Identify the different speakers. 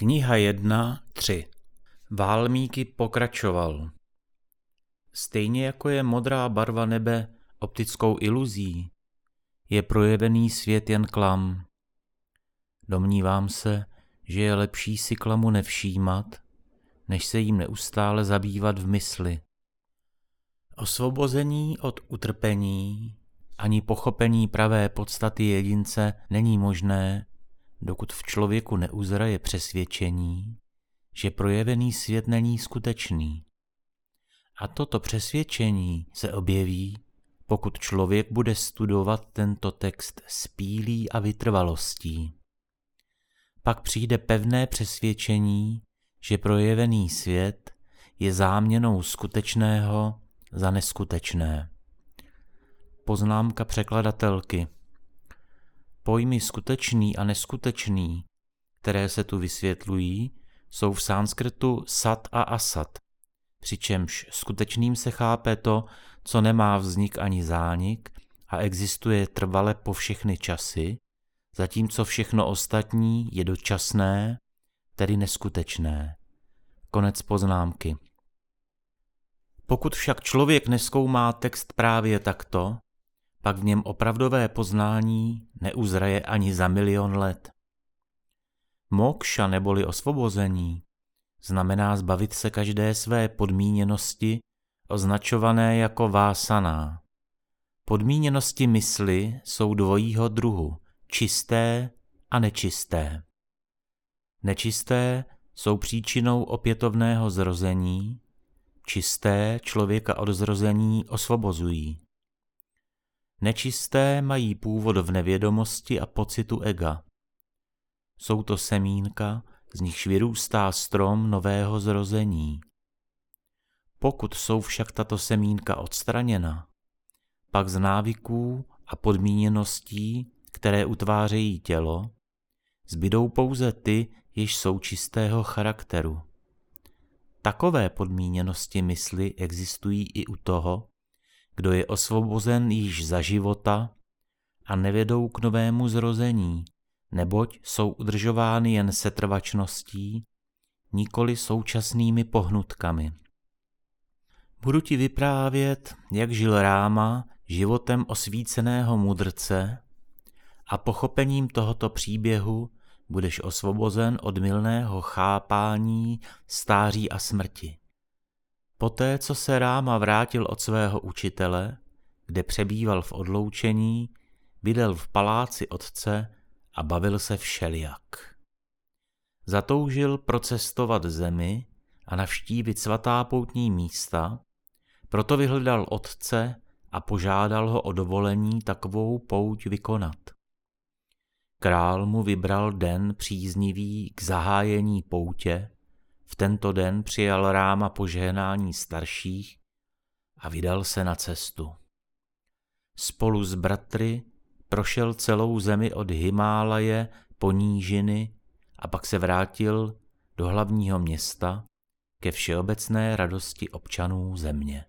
Speaker 1: Kniha 1, 3 Válmíky pokračoval. Stejně jako je modrá barva nebe optickou iluzí, je projevený svět jen klam. Domnívám se, že je lepší si klamu nevšímat, než se jim neustále zabývat v mysli. Osvobození od utrpení ani pochopení pravé podstaty jedince není možné, dokud v člověku neuzraje přesvědčení, že projevený svět není skutečný. A toto přesvědčení se objeví, pokud člověk bude studovat tento text s pílí a vytrvalostí. Pak přijde pevné přesvědčení, že projevený svět je záměnou skutečného za neskutečné. Poznámka překladatelky – Pojmy skutečný a neskutečný, které se tu vysvětlují, jsou v sanskrtu sat a asat, přičemž skutečným se chápe to, co nemá vznik ani zánik a existuje trvale po všechny časy, zatímco všechno ostatní je dočasné, tedy neskutečné. Konec poznámky. Pokud však člověk neskoumá text právě takto, pak v něm opravdové poznání neuzraje ani za milion let. Mokša neboli osvobození znamená zbavit se každé své podmíněnosti, označované jako vásaná. Podmíněnosti mysli jsou dvojího druhu, čisté a nečisté. Nečisté jsou příčinou opětovného zrození, čisté člověka od zrození osvobozují. Nečisté mají původ v nevědomosti a pocitu ega. Jsou to semínka, z nichž vyrůstá strom nového zrození. Pokud jsou však tato semínka odstraněna, pak z návyků a podmíněností, které utvářejí tělo, zbydou pouze ty, jež jsou čistého charakteru. Takové podmíněnosti mysli existují i u toho, kdo je osvobozen již za života a nevedou k novému zrození, neboť jsou udržovány jen setrvačností, nikoli současnými pohnutkami. Budu ti vyprávět, jak žil Ráma životem osvíceného mudrce a pochopením tohoto příběhu budeš osvobozen od milného chápání stáří a smrti. Poté, co se Ráma vrátil od svého učitele, kde přebýval v odloučení, bydlel v paláci otce a bavil se všelijak. Zatoužil procestovat zemi a navštívit svatá poutní místa, proto vyhledal otce a požádal ho o dovolení takovou pouť vykonat. Král mu vybral den příznivý k zahájení poutě v tento den přijal Ráma požehnání starších a vydal se na cestu. Spolu s bratry prošel celou zemi od Himálaje po nížiny a pak se vrátil do hlavního města ke všeobecné radosti občanů země.